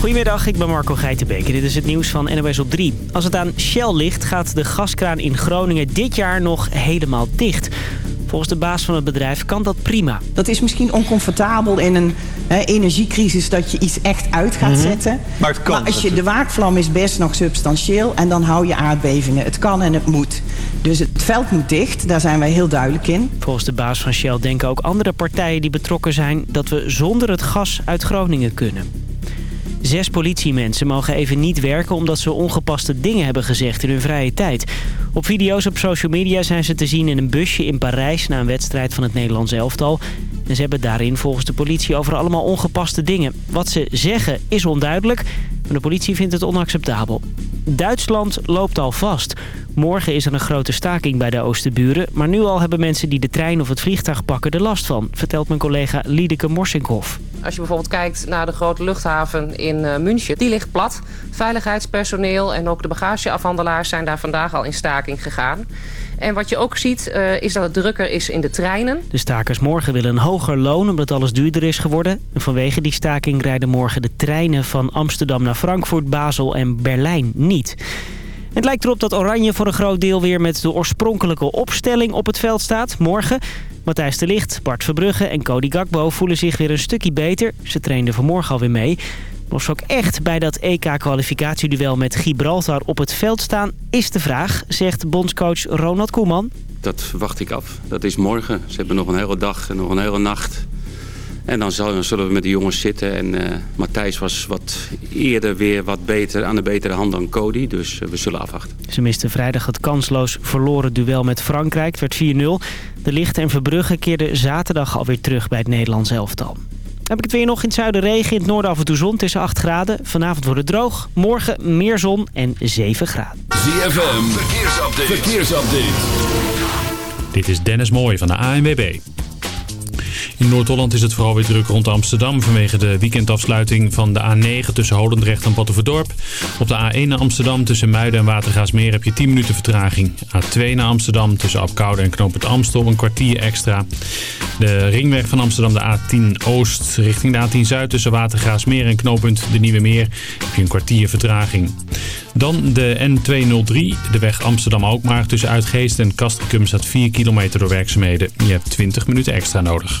Goedemiddag, ik ben Marco Geitenbeek en dit is het nieuws van NOS op 3. Als het aan Shell ligt, gaat de gaskraan in Groningen dit jaar nog helemaal dicht. Volgens de baas van het bedrijf kan dat prima. Dat is misschien oncomfortabel in een hè, energiecrisis dat je iets echt uit gaat Mhm. zetten. Maar het kan als je, de waakvlam is best nog substantieel en dan hou je aardbevingen. Het kan en het moet. Dus het veld moet dicht, daar zijn wij heel duidelijk in. Volgens de baas van Shell denken ook andere partijen die betrokken zijn... dat we zonder het gas uit Groningen kunnen. Zes politiemensen mogen even niet werken omdat ze ongepaste dingen hebben gezegd in hun vrije tijd. Op video's op social media zijn ze te zien in een busje in Parijs na een wedstrijd van het Nederlands elftal. En ze hebben daarin volgens de politie over allemaal ongepaste dingen. Wat ze zeggen is onduidelijk, maar de politie vindt het onacceptabel. Duitsland loopt al vast. Morgen is er een grote staking bij de Oosterburen. Maar nu al hebben mensen die de trein of het vliegtuig pakken er last van, vertelt mijn collega Liedeke Morsinkhoff. Als je bijvoorbeeld kijkt naar de grote luchthaven in eh, München, die ligt plat. Veiligheidspersoneel en ook de bagageafhandelaars zijn daar vandaag al in staking gegaan. En wat je ook ziet eh, is dat het drukker is in de treinen. De stakers morgen willen een hoger loon omdat alles duurder is geworden. En vanwege die staking rijden morgen de treinen van Amsterdam naar Frankfurt, Basel en Berlijn niet. Het lijkt erop dat Oranje voor een groot deel weer met de oorspronkelijke opstelling op het veld staat. Morgen Matthijs de Ligt, Bart Verbrugge en Cody Gakbo voelen zich weer een stukje beter. Ze trainden vanmorgen alweer mee. Of ze ook echt bij dat EK-kwalificatieduel met Gibraltar op het veld staan, is de vraag, zegt bondscoach Ronald Koeman. Dat wacht ik af. Dat is morgen. Ze hebben nog een hele dag en nog een hele nacht. En dan zullen we met de jongens zitten. En eh, Matthijs was wat eerder weer wat beter aan de betere hand dan Cody. Dus eh, we zullen afwachten. Ze misten vrijdag het kansloos verloren duel met Frankrijk. Het werd 4-0. De Licht en Verbrugge keerden zaterdag alweer terug bij het Nederlands elftal. Heb ik het weer nog in het zuiden regen, in het noorden af en toe zon tussen 8 graden. Vanavond wordt het droog, morgen meer zon en 7 graden. ZFM, verkeersupdate. verkeersupdate. Dit is Dennis Mooij van de ANWB. In Noord-Holland is het vooral weer druk rond Amsterdam vanwege de weekendafsluiting van de A9 tussen Holendrecht en Battenverdorp. Op de A1 naar Amsterdam tussen Muiden en Watergaasmeer heb je 10 minuten vertraging. A2 naar Amsterdam tussen Apkoude en Knoop het Amstel een kwartier extra. De ringweg van Amsterdam de A10 Oost richting de A10 Zuid tussen Watergaasmeer en knooppunt de Nieuwe Meer heb je een kwartier vertraging. Dan de N203, de weg Amsterdam-Alkmaar tussen Uitgeest en Castricum staat 4 kilometer door werkzaamheden. Je hebt 20 minuten extra nodig.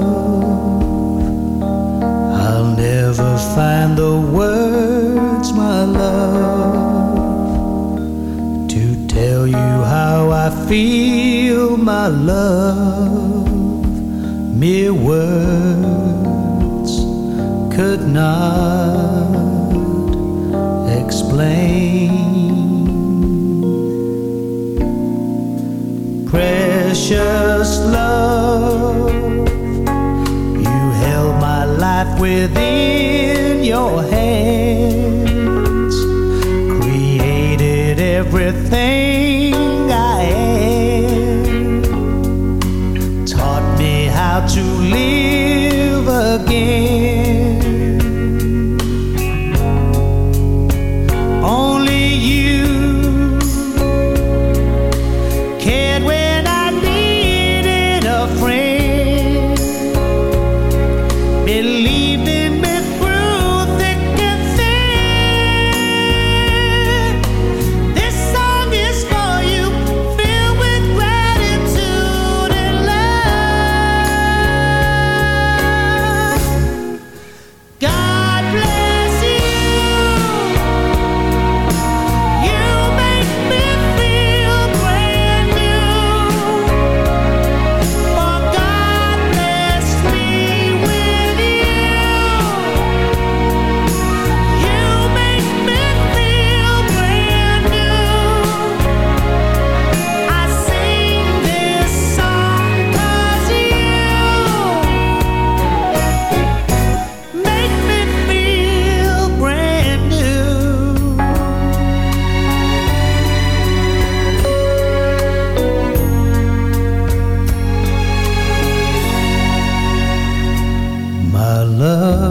never find the words, my love, to tell you how I feel, my love. Mere words could not explain. Precious love, life within your hands, created everything love.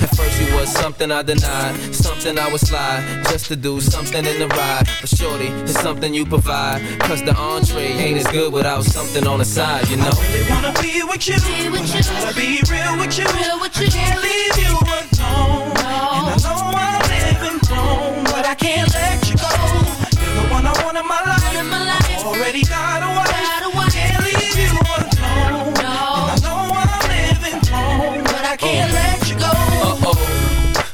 At first you was something I denied, something I would slide just to do something in the ride. But shorty, it's something you provide. Cause the entree ain't as good without something on the side, you know. really wanna be with you. But I gotta be real with you. I can't leave you alone. And I know I'm living wrong, but I can't let you go. You're the one I want in my life. Already got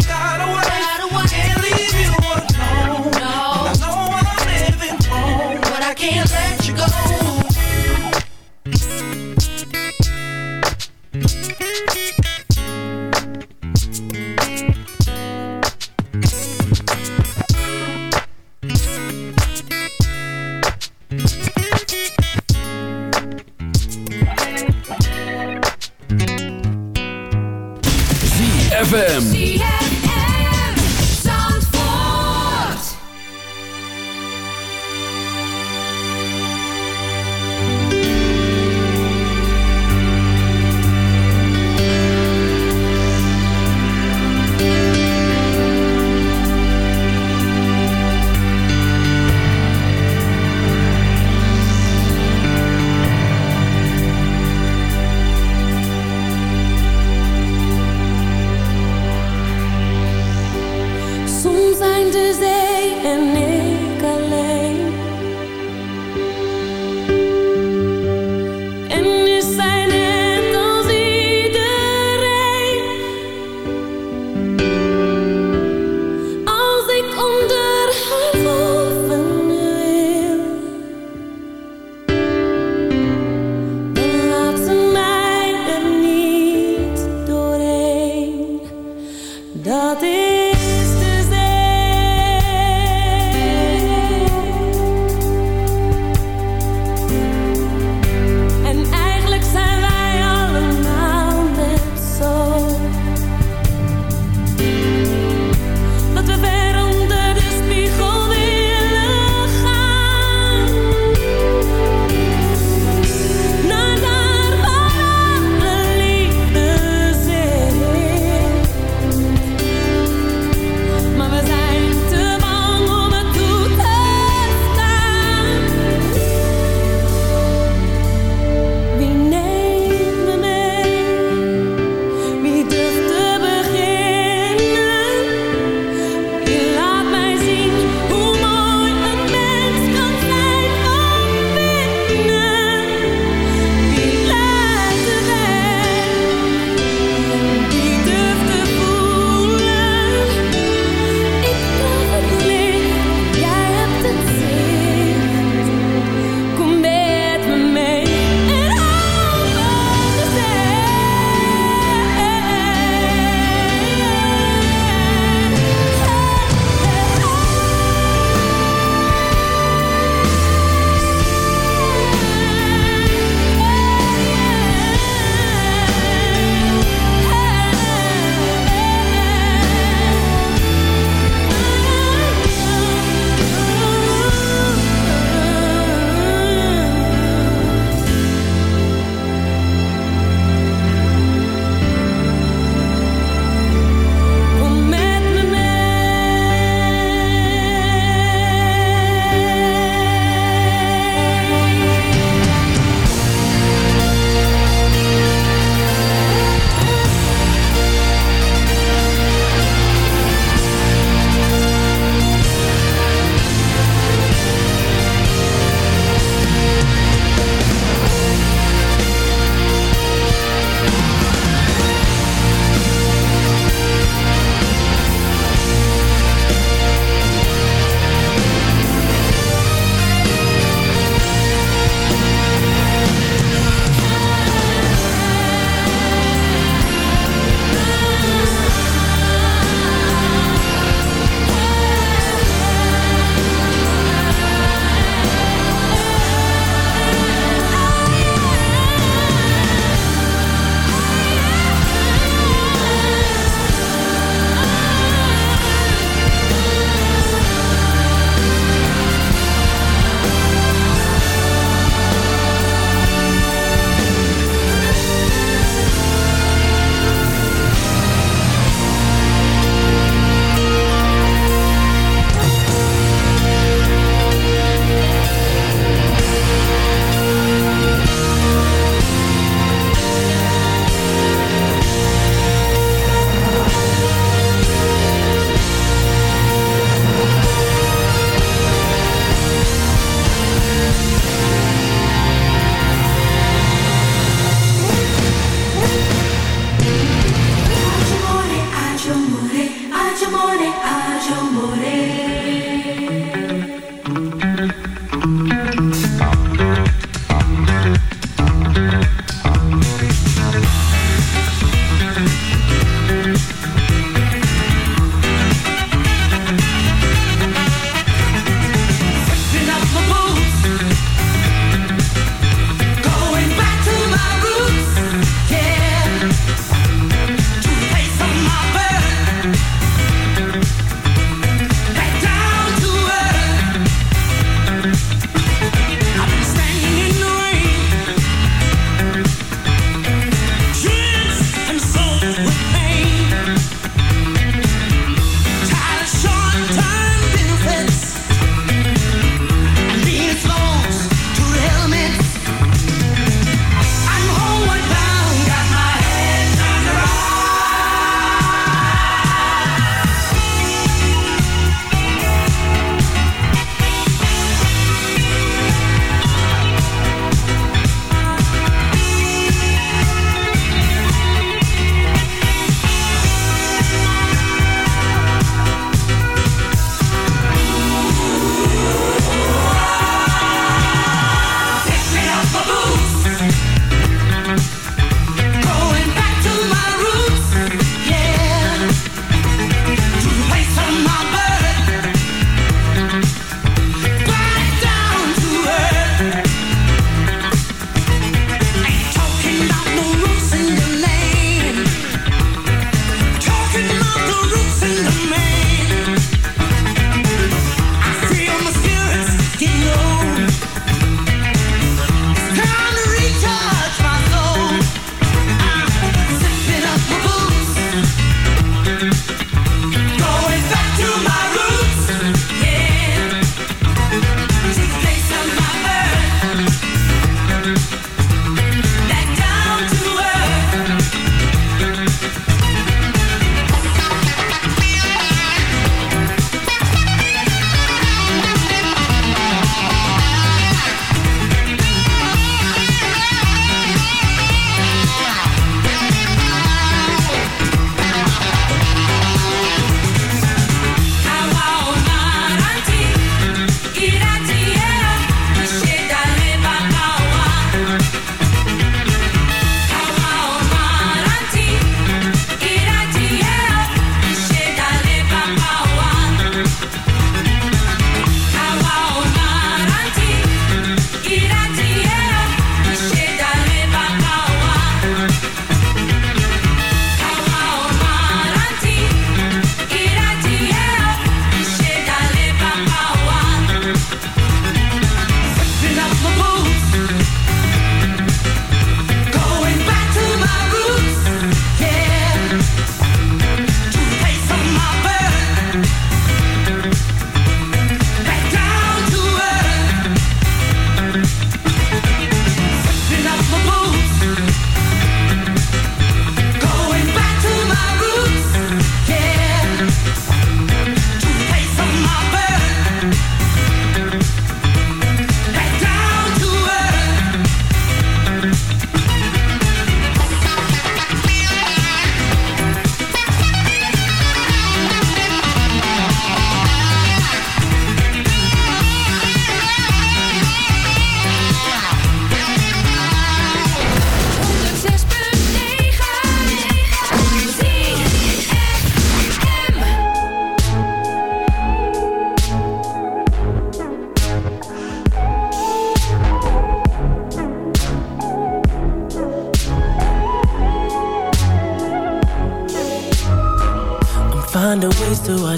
Already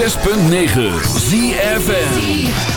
106.9 ZFN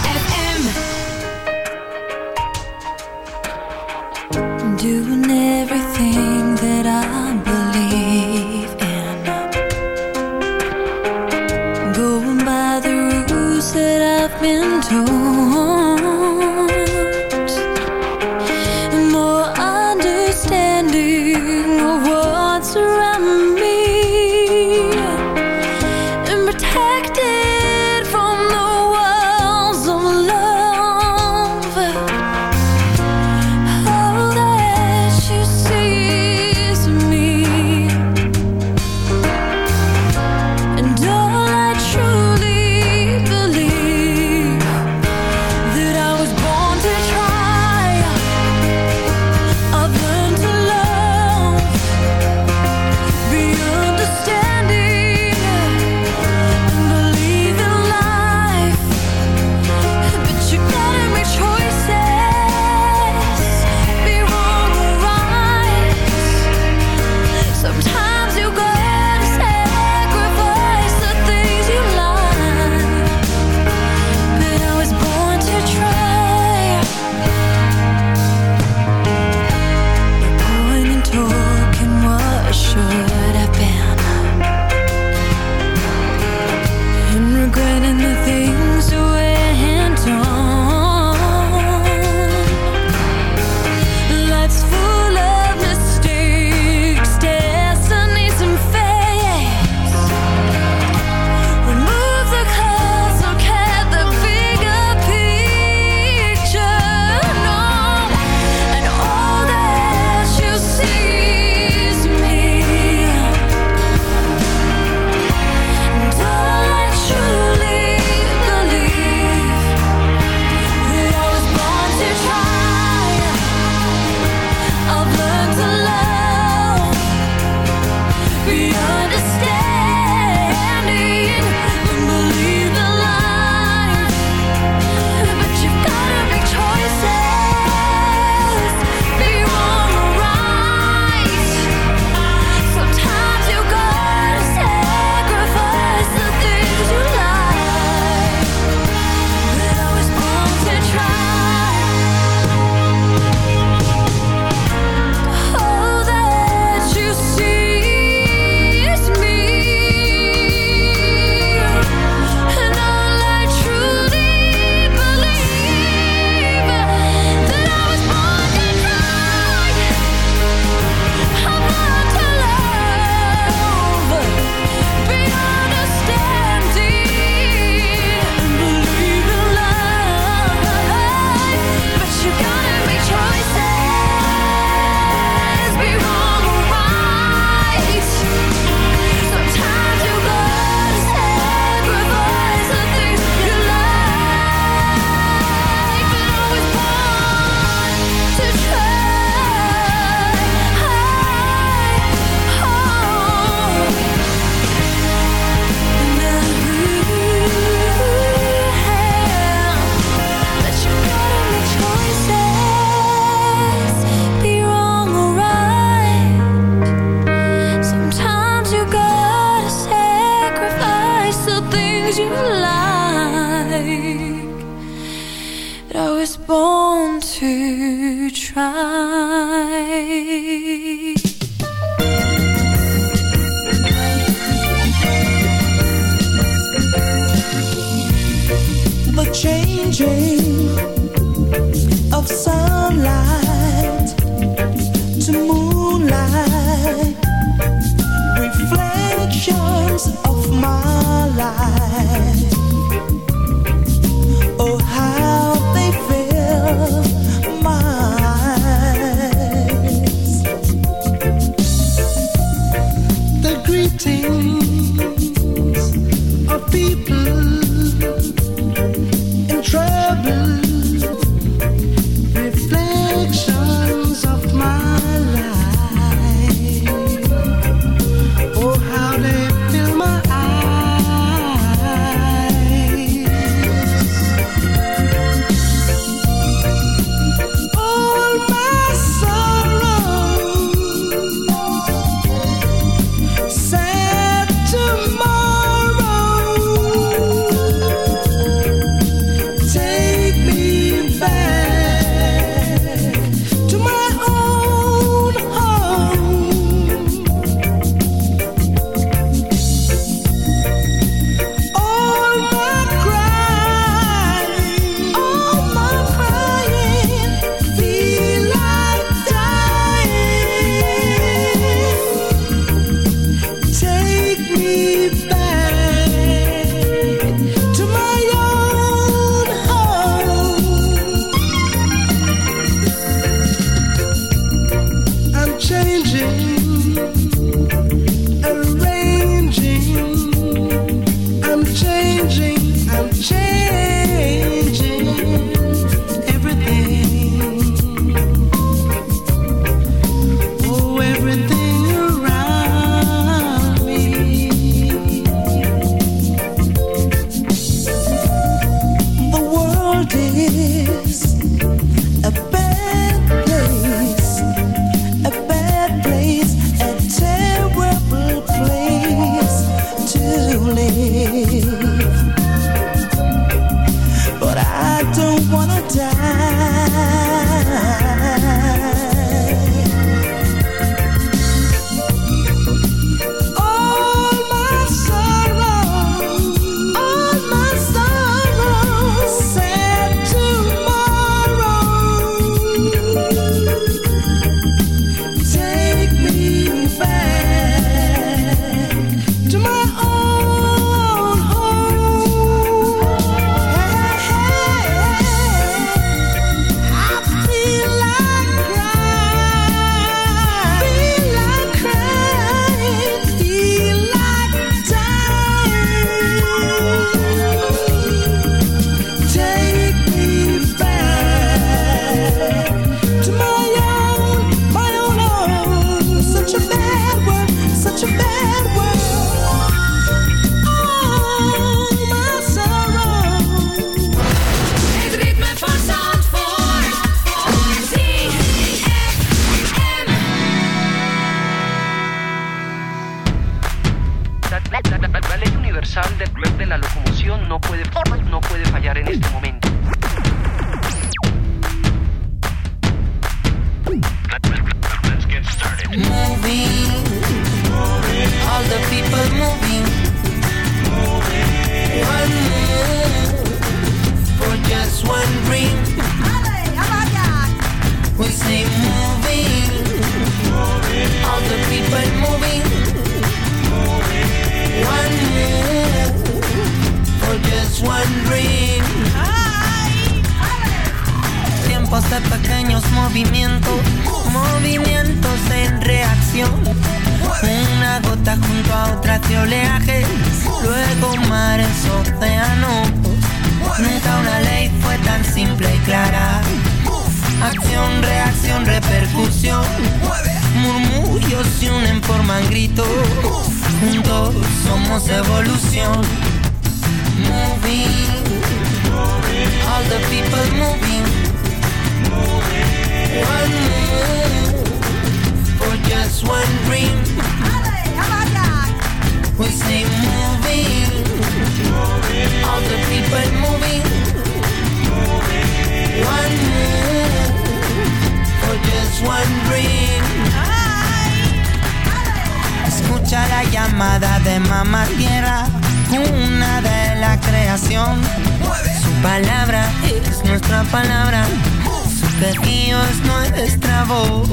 voz.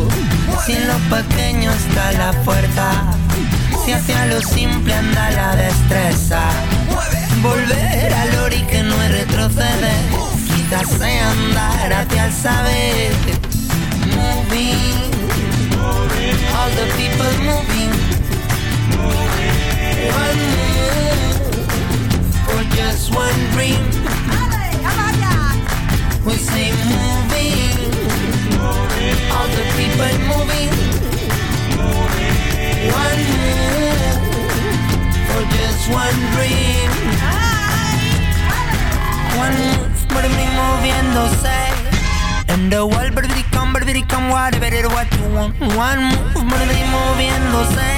Si en lo pequeño está la fuerza, si hacia lo simple anda la destreza. Volver al ori que no es retroceder, quizás andar hacia el saber. Moving, all the people moving. One move for just one dream. We say moving, all the people moving. One move for just one dream. One move, but moviéndose. And the world, but it come, but it come, whatever it what you want. One move, but moviéndose.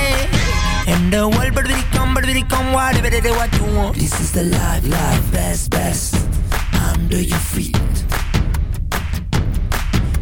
And the world, but it come, but it come, whatever it what you want. This is the life, life, best, best. Under your feet.